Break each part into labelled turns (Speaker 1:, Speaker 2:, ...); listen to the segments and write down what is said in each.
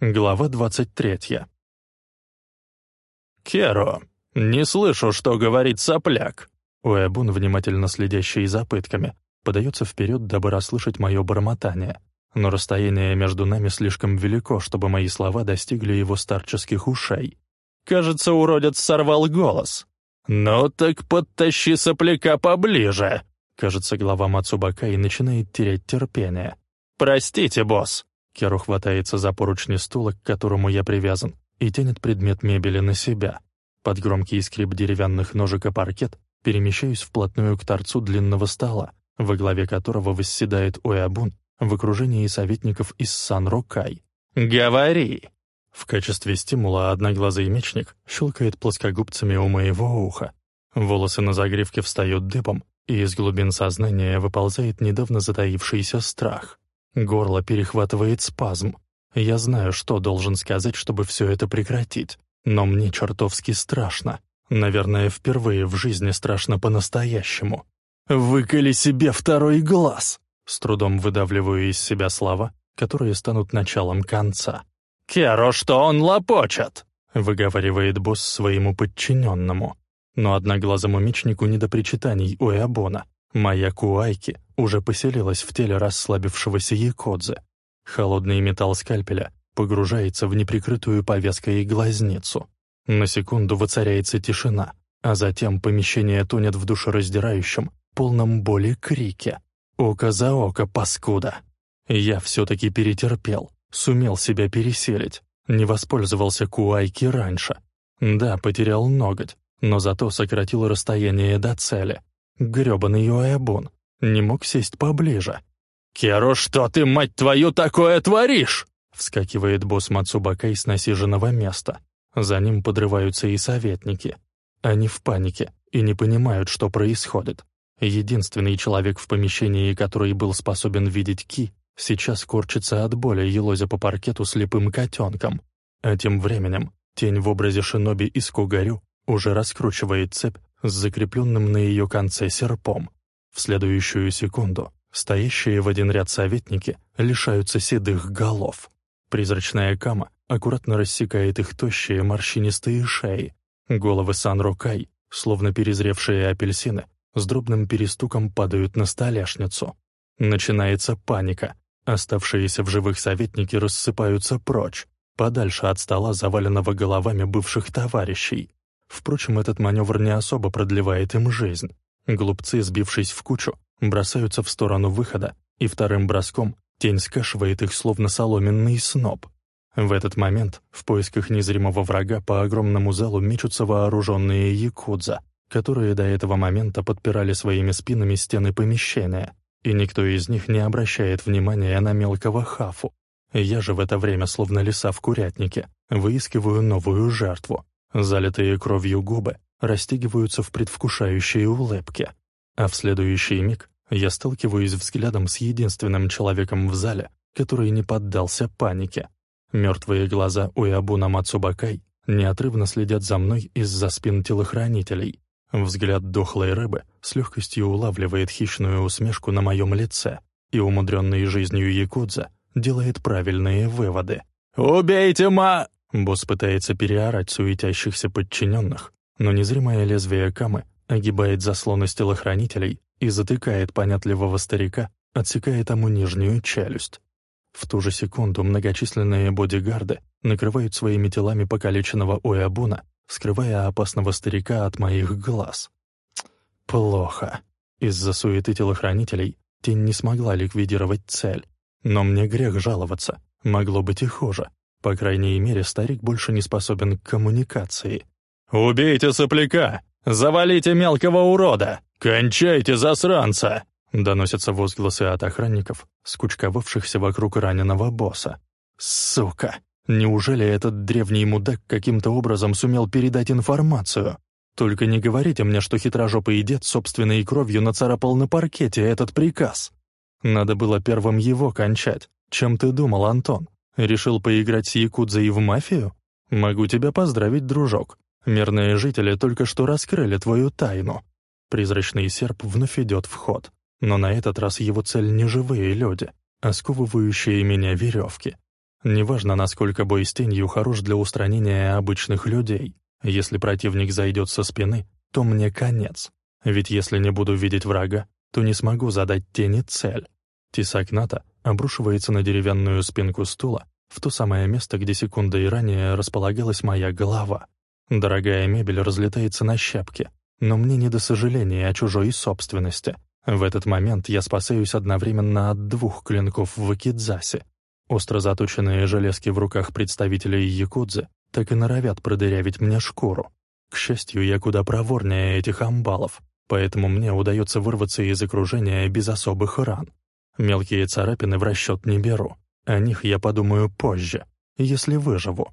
Speaker 1: Глава 23. «Керо, не слышу, что говорит сопляк!» Уэбун, внимательно следящий за пытками, подается вперед, дабы расслышать мое бормотание. Но расстояние между нами слишком велико, чтобы мои слова достигли его старческих ушей. Кажется, уродец сорвал голос. «Ну так подтащи сопляка поближе!» Кажется, глава Мацубака и начинает терять терпение. «Простите, босс!» Керу хватается за поручни стула, к которому я привязан, и тянет предмет мебели на себя. Под громкий скрип деревянных ножек и паркет перемещаюсь вплотную к торцу длинного стола, во главе которого восседает Уэабун в окружении советников из Сан-Рокай. «Говори!» В качестве стимула одноглазый мечник щелкает плоскогубцами у моего уха. Волосы на загривке встают дыбом, и из глубин сознания выползает недавно затаившийся страх. Горло перехватывает спазм. Я знаю, что должен сказать, чтобы все это прекратить, но мне чертовски страшно. Наверное, впервые в жизни страшно по-настоящему. «Выколи себе второй глаз!» С трудом выдавливаю из себя слова, которые станут началом конца. «Керо, что он лопочет!» — выговаривает босс своему подчиненному. Но одноглазому мечнику не до причитаний у Эабона. Моя Куайки уже поселилась в теле расслабившегося Якодзе. Холодный металл скальпеля погружается в неприкрытую повязкой глазницу. На секунду воцаряется тишина, а затем помещение тонет в душераздирающем, полном боли крике. «Око за око, паскуда!» Я все-таки перетерпел, сумел себя переселить, не воспользовался куайки раньше. Да, потерял ноготь, но зато сократил расстояние до цели. Грёбаный Юэбун не мог сесть поближе. «Керо, что ты, мать твою, такое творишь?» Вскакивает босс Мацубакай с насиженного места. За ним подрываются и советники. Они в панике и не понимают, что происходит. Единственный человек в помещении, который был способен видеть Ки, сейчас корчится от боли, елозя по паркету слепым котенком. А тем временем тень в образе шиноби из Кугарю уже раскручивает цепь с закрепленным на ее конце серпом. В следующую секунду стоящие в один ряд советники лишаются седых голов. Призрачная кама аккуратно рассекает их тощие морщинистые шеи. Головы Сан-Рокай, словно перезревшие апельсины, с дробным перестуком падают на столешницу. Начинается паника. Оставшиеся в живых советники рассыпаются прочь, подальше от стола, заваленного головами бывших товарищей. Впрочем, этот маневр не особо продлевает им жизнь. Глупцы, сбившись в кучу, бросаются в сторону выхода, и вторым броском тень скашивает их, словно соломенный сноп. В этот момент в поисках незримого врага по огромному залу мечутся вооруженные якудза, которые до этого момента подпирали своими спинами стены помещения, и никто из них не обращает внимания на мелкого хафу. Я же в это время, словно лиса в курятнике, выискиваю новую жертву. Залитые кровью губы растягиваются в предвкушающей улыбке, а в следующий миг я сталкиваюсь взглядом с единственным человеком в зале, который не поддался панике. Мертвые глаза Уябуна Мацубакай неотрывно следят за мной из-за спин телохранителей. Взгляд дохлой рыбы с легкостью улавливает хищную усмешку на моем лице, и умудренный жизнью Якудза делает правильные выводы. «Убейте ма...» Босс пытается переорать суетящихся подчиненных, но незримое лезвие камы огибает заслон из телохранителей и затыкает понятливого старика, отсекая тому нижнюю челюсть. В ту же секунду многочисленные бодигарды накрывают своими телами покалеченного Уэбуна, скрывая опасного старика от моих глаз. Плохо. Из-за суеты телохранителей тень не смогла ликвидировать цель. Но мне грех жаловаться. Могло быть и хуже. По крайней мере, старик больше не способен к коммуникации. «Убейте сопляка! Завалите мелкого урода! Кончайте засранца!» Доносятся возгласы от охранников, скучковавшихся вокруг раненого босса. «Сука! Неужели этот древний мудак каким-то образом сумел передать информацию? Только не говорите мне, что хитрожопый дед собственной кровью нацарапал на паркете этот приказ. Надо было первым его кончать. Чем ты думал, Антон? Решил поиграть с Якудзой в мафию? Могу тебя поздравить, дружок. Мирные жители только что раскрыли твою тайну. Призрачный серп вновь идет в ход. Но на этот раз его цель не живые люди, а сковывающие меня веревки. Неважно, насколько бой с тенью хорош для устранения обычных людей. Если противник зайдет со спины, то мне конец. Ведь если не буду видеть врага, то не смогу задать тени цель. Тесак Ната обрушивается на деревянную спинку стула, в то самое место, где секундой ранее располагалась моя голова. Дорогая мебель разлетается на щепки, но мне не до сожаления о чужой собственности. В этот момент я спасаюсь одновременно от двух клинков в Акидзасе. Остро заточенные железки в руках представителей Якудзы так и норовят продырявить мне шкуру. К счастью, я куда проворнее этих амбалов, поэтому мне удается вырваться из окружения без особых ран. Мелкие царапины в расчет не беру. О них я подумаю позже, если выживу.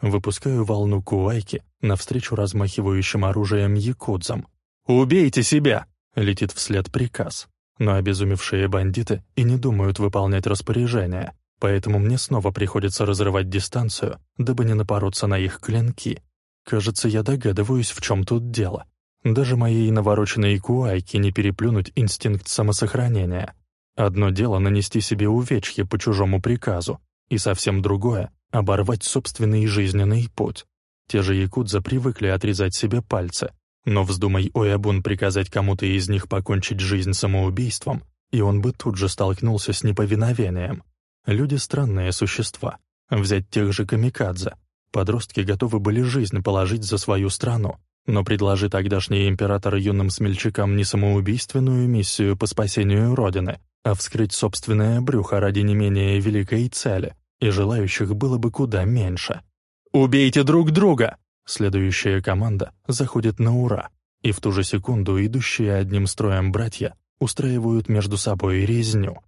Speaker 1: Выпускаю волну куайки навстречу размахивающим оружием якудзам. «Убейте себя!» — летит вслед приказ. Но обезумевшие бандиты и не думают выполнять распоряжение, поэтому мне снова приходится разрывать дистанцию, дабы не напороться на их клинки. Кажется, я догадываюсь, в чем тут дело. Даже моей навороченной куайки не переплюнуть инстинкт самосохранения. Одно дело нанести себе увечье по чужому приказу, и совсем другое — оборвать собственный жизненный путь. Те же якудза привыкли отрезать себе пальцы, но вздумай Оябун приказать кому-то из них покончить жизнь самоубийством, и он бы тут же столкнулся с неповиновением. Люди — странные существа. Взять тех же камикадзе. Подростки готовы были жизнь положить за свою страну, но предложи тогдашний император юным смельчакам не самоубийственную миссию по спасению Родины, а вскрыть собственное брюхо ради не менее великой цели, и желающих было бы куда меньше. «Убейте друг друга!» Следующая команда заходит на ура, и в ту же секунду идущие одним строем братья устраивают между собой резню.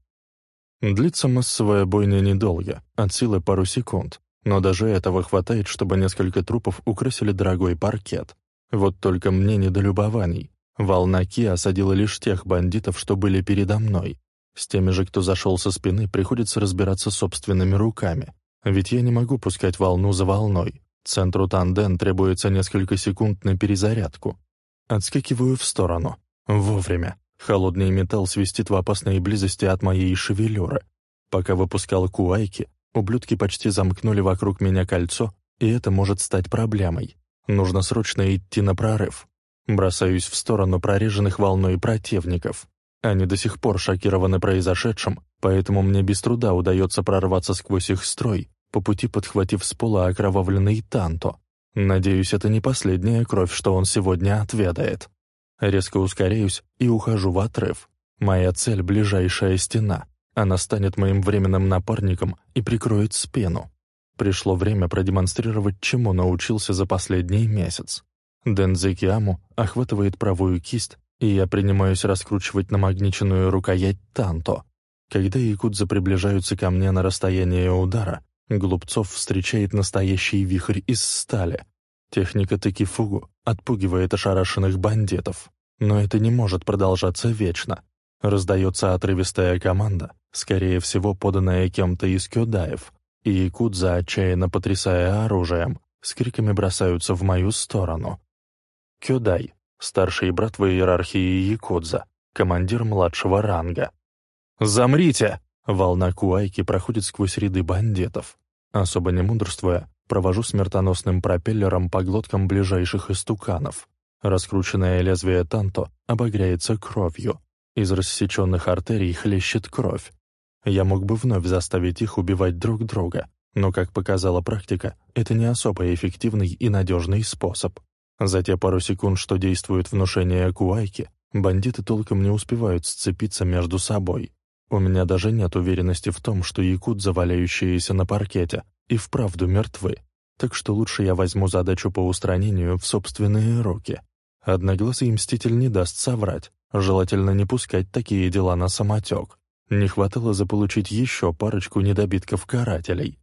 Speaker 1: Длится массовая бойня недолго, от силы пару секунд, но даже этого хватает, чтобы несколько трупов украсили дорогой паркет. Вот только мне недолюбований. Волна Ки осадила лишь тех бандитов, что были передо мной, с теми же, кто зашел со спины, приходится разбираться собственными руками. Ведь я не могу пускать волну за волной. Центру Танден требуется несколько секунд на перезарядку. Отскакиваю в сторону. Вовремя. Холодный металл свистит в опасной близости от моей шевелюры. Пока выпускал куайки, ублюдки почти замкнули вокруг меня кольцо, и это может стать проблемой. Нужно срочно идти на прорыв. Бросаюсь в сторону прореженных волной противников. Они до сих пор шокированы произошедшим, поэтому мне без труда удается прорваться сквозь их строй, по пути подхватив с пола окровавленный танто. Надеюсь, это не последняя кровь, что он сегодня отведает. Резко ускоряюсь и ухожу в отрыв. Моя цель — ближайшая стена. Она станет моим временным напарником и прикроет спину. Пришло время продемонстрировать, чему научился за последний месяц. Дензекиаму охватывает правую кисть и я принимаюсь раскручивать намагниченную рукоять танто. Когда якудзы приближаются ко мне на расстояние удара, Глупцов встречает настоящий вихрь из стали. Техника Текифугу отпугивает ошарашенных бандитов. Но это не может продолжаться вечно. Раздается отрывистая команда, скорее всего поданная кем-то из кёдаев, и якудза, отчаянно потрясая оружием, с криками бросаются в мою сторону. Кёдай старший брат в иерархии Якудза, командир младшего ранга. «Замрите!» Волна куайки проходит сквозь ряды бандитов. Особо не мудрствуя, провожу смертоносным пропеллером по глоткам ближайших истуканов. Раскрученное лезвие танто обогряется кровью. Из рассеченных артерий хлещет кровь. Я мог бы вновь заставить их убивать друг друга, но, как показала практика, это не особо эффективный и надежный способ. За те пару секунд, что действует внушение Куайки, бандиты толком не успевают сцепиться между собой. У меня даже нет уверенности в том, что якут, заваляющиеся на паркете, и вправду мертвы. Так что лучше я возьму задачу по устранению в собственные руки. Одноглазый мститель не даст соврать, желательно не пускать такие дела на самотек. Не хватало заполучить еще парочку недобитков-карателей.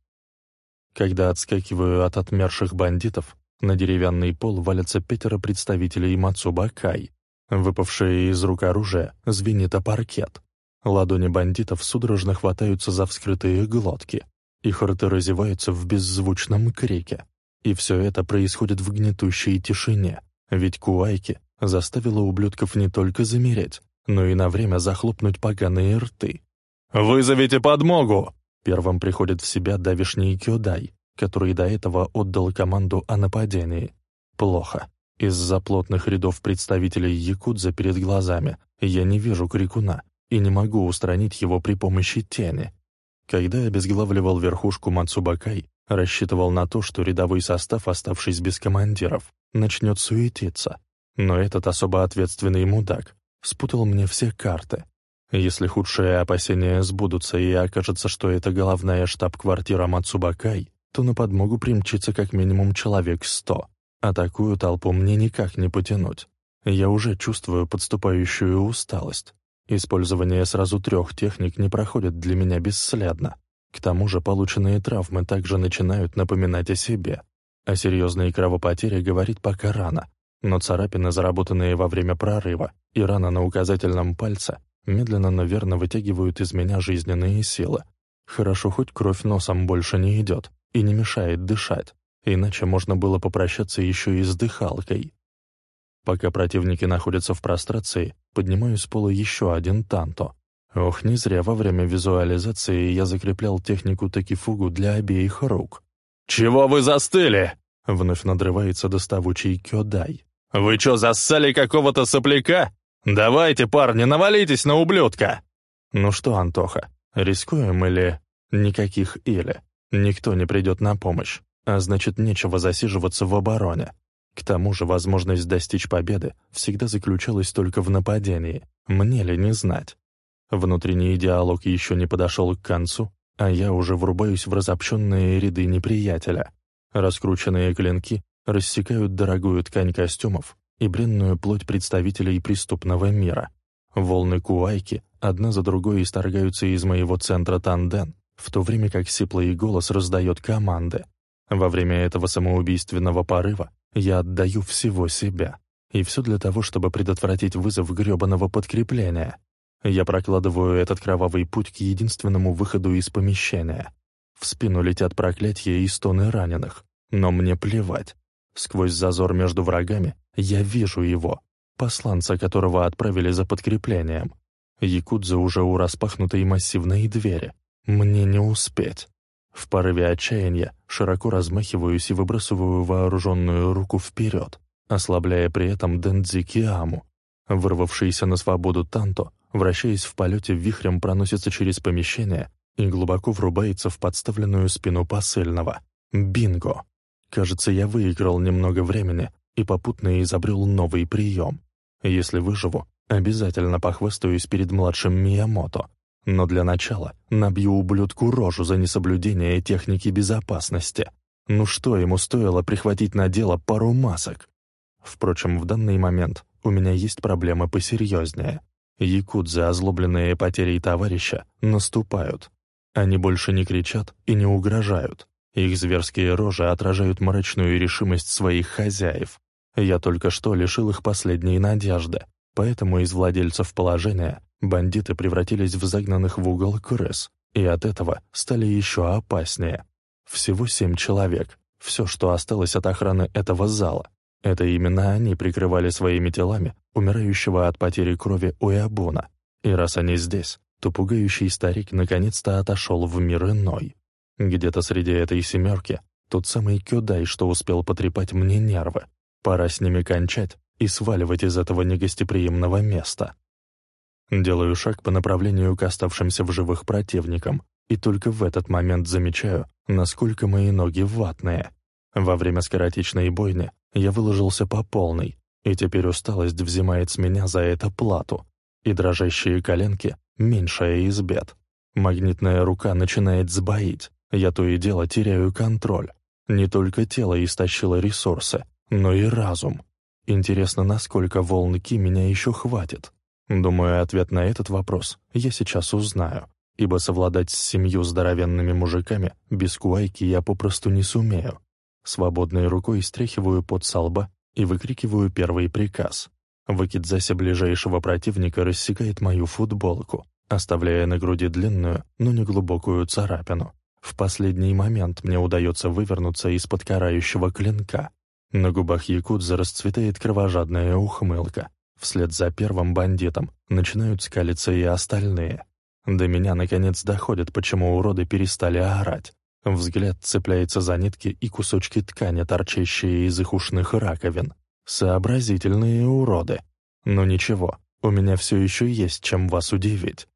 Speaker 1: Когда отскакиваю от отмерших бандитов, на деревянный пол валятся пятеро представителей Мацубакай. Выпавшее из рук оружие звенит о паркет. Ладони бандитов судорожно хватаются за вскрытые глотки. Их рты разеваются в беззвучном крике. И все это происходит в гнетущей тишине, ведь Куайки заставила ублюдков не только замереть, но и на время захлопнуть поганые рты. «Вызовите подмогу!» Первым приходит в себя давишний Кёдай, который до этого отдал команду о нападении. Плохо. Из-за плотных рядов представителей Якудза перед глазами я не вижу крикуна и не могу устранить его при помощи тени. Когда обезглавливал верхушку Мацубакай, рассчитывал на то, что рядовой состав, оставшись без командиров, начнет суетиться. Но этот особо ответственный мудак спутал мне все карты. Если худшие опасения сбудутся и окажется, что это головная штаб-квартира Мацубакай, то на подмогу примчится как минимум человек сто. А такую толпу мне никак не потянуть. Я уже чувствую подступающую усталость. Использование сразу трех техник не проходит для меня бесследно. К тому же полученные травмы также начинают напоминать о себе. О серьезной кровопотере говорит пока рано, но царапины, заработанные во время прорыва, и рана на указательном пальце медленно, но верно вытягивают из меня жизненные силы. Хорошо, хоть кровь носом больше не идет и не мешает дышать иначе можно было попрощаться еще и с дыхалкой. Пока противники находятся в прострации, поднимаю с пола еще один танто. Ох, не зря во время визуализации я закреплял технику такифугу для обеих рук. «Чего вы застыли?» — вновь надрывается доставучий Кёдай. «Вы чё, зассали какого-то сопляка? Давайте, парни, навалитесь на ублюдка!» «Ну что, Антоха, рискуем или...» «Никаких или. Никто не придет на помощь а значит, нечего засиживаться в обороне. К тому же возможность достичь победы всегда заключалась только в нападении, мне ли не знать. Внутренний диалог еще не подошел к концу, а я уже врубаюсь в разобщенные ряды неприятеля. Раскрученные клинки рассекают дорогую ткань костюмов и бренную плоть представителей преступного мира. Волны куайки одна за другой исторгаются из моего центра Танден, в то время как сиплый голос раздает команды. Во время этого самоубийственного порыва я отдаю всего себя. И все для того, чтобы предотвратить вызов грёбаного подкрепления. Я прокладываю этот кровавый путь к единственному выходу из помещения. В спину летят проклятия и стоны раненых. Но мне плевать. Сквозь зазор между врагами я вижу его, посланца которого отправили за подкреплением. Якудза уже у распахнутой массивной двери. Мне не успеть. В порыве отчаяния широко размахиваюсь и выбрасываю вооруженную руку вперед, ослабляя при этом Дендзи Киаму. Вырвавшийся на свободу Танто, вращаясь в полете вихрем, проносится через помещение и глубоко врубается в подставленную спину посыльного. Бинго! Кажется, я выиграл немного времени и попутно изобрел новый прием. Если выживу, обязательно похвастаюсь перед младшим Миямото, но для начала набью ублюдку рожу за несоблюдение техники безопасности. Ну что ему стоило прихватить на дело пару масок? Впрочем, в данный момент у меня есть проблемы посерьезнее. Якудзы, озлобленные потерей товарища, наступают. Они больше не кричат и не угрожают. Их зверские рожи отражают мрачную решимость своих хозяев. Я только что лишил их последней надежды, поэтому из владельцев положения Бандиты превратились в загнанных в угол крыс, и от этого стали еще опаснее. Всего семь человек, все, что осталось от охраны этого зала. Это именно они прикрывали своими телами умирающего от потери крови Уэабуна. И раз они здесь, то пугающий старик наконец-то отошел в мир иной. Где-то среди этой семерки тот самый Кёдай, что успел потрепать мне нервы. Пора с ними кончать и сваливать из этого негостеприимного места. Делаю шаг по направлению к оставшимся в живых противникам, и только в этот момент замечаю, насколько мои ноги ватные. Во время скоротечной бойни я выложился по полной, и теперь усталость взимает с меня за это плату, и дрожащие коленки — меньшая из бед. Магнитная рука начинает сбоить, я то и дело теряю контроль. Не только тело истощило ресурсы, но и разум. Интересно, насколько волн Ки меня еще хватит. Думаю, ответ на этот вопрос я сейчас узнаю, ибо совладать с семью здоровенными мужиками без куайки я попросту не сумею. Свободной рукой стряхиваю под солба и выкрикиваю первый приказ. Выкидзася ближайшего противника рассекает мою футболку, оставляя на груди длинную, но не глубокую царапину. В последний момент мне удается вывернуться из-под карающего клинка. На губах якудза расцветает кровожадная ухмылка, Вслед за первым бандитом начинают скалиться и остальные. До меня наконец доходит, почему уроды перестали орать. Взгляд цепляется за нитки и кусочки ткани, торчащие из их ушных раковин. Сообразительные уроды. Но ничего, у меня все еще есть чем вас удивить.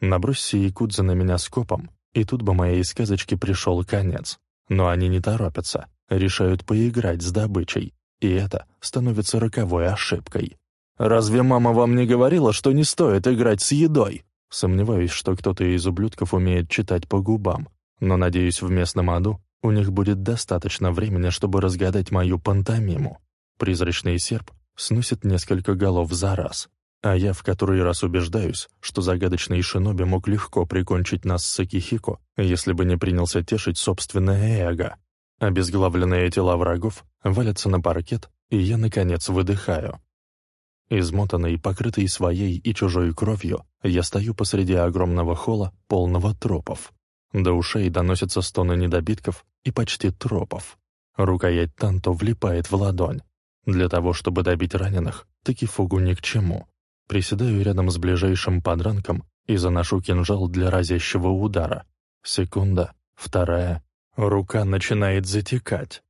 Speaker 1: Набросься якудза на меня скопом, и тут бы моей сказочке пришел конец. Но они не торопятся, решают поиграть с добычей, и это становится роковой ошибкой. «Разве мама вам не говорила, что не стоит играть с едой?» Сомневаюсь, что кто-то из ублюдков умеет читать по губам, но, надеюсь, в местном аду у них будет достаточно времени, чтобы разгадать мою пантомиму. Призрачный серп сносит несколько голов за раз, а я в который раз убеждаюсь, что загадочный шиноби мог легко прикончить нас с Акихико, если бы не принялся тешить собственное эго. Обезглавленные тела врагов валятся на паркет, и я, наконец, выдыхаю. Измотанный, покрытый своей и чужой кровью, я стою посреди огромного холла, полного тропов. До ушей доносятся стоны недобитков и почти тропов. Рукоять танто влипает в ладонь. Для того, чтобы добить раненых, таки фугу ни к чему. Приседаю рядом с ближайшим подранком и заношу кинжал для разящего удара. Секунда, вторая. Рука начинает затекать.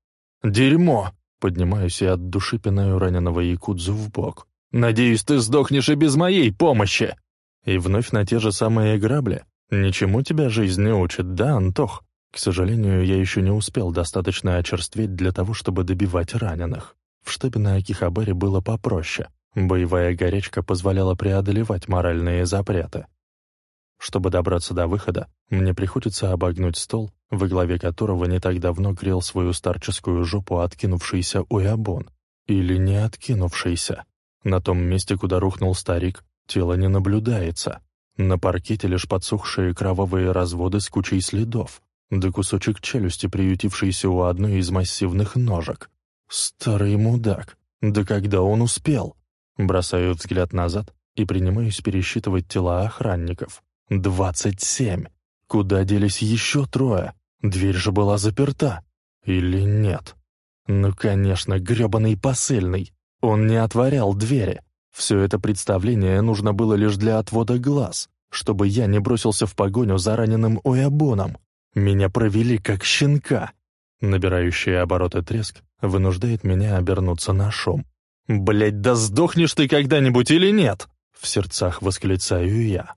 Speaker 1: «Дерьмо!» Поднимаюсь и от души пинаю раненого якудзу в бок. Надеюсь, ты сдохнешь и без моей помощи!» И вновь на те же самые грабли. Ничему тебя жизнь не учит, да, Антох? К сожалению, я еще не успел достаточно очерстветь для того, чтобы добивать раненых. В штабе на Акихабаре было попроще. Боевая горячка позволяла преодолевать моральные запреты. Чтобы добраться до выхода, мне приходится обогнуть стол, во главе которого не так давно грел свою старческую жопу откинувшийся уябон. Или не откинувшийся. На том месте, куда рухнул старик, тело не наблюдается. На паркете лишь подсохшие кровавые разводы с кучей следов, да кусочек челюсти, приютившийся у одной из массивных ножек. Старый мудак! Да когда он успел? Бросаю взгляд назад и принимаюсь пересчитывать тела охранников. «Двадцать семь! Куда делись еще трое? Дверь же была заперта. Или нет? Ну, конечно, грёбаный посыльный. Он не отворял двери. Все это представление нужно было лишь для отвода глаз, чтобы я не бросился в погоню за раненым Оябоном. Меня провели как щенка. Набирающий обороты треск вынуждает меня обернуться на шум. «Блядь, да сдохнешь ты когда-нибудь или нет?» В сердцах восклицаю я.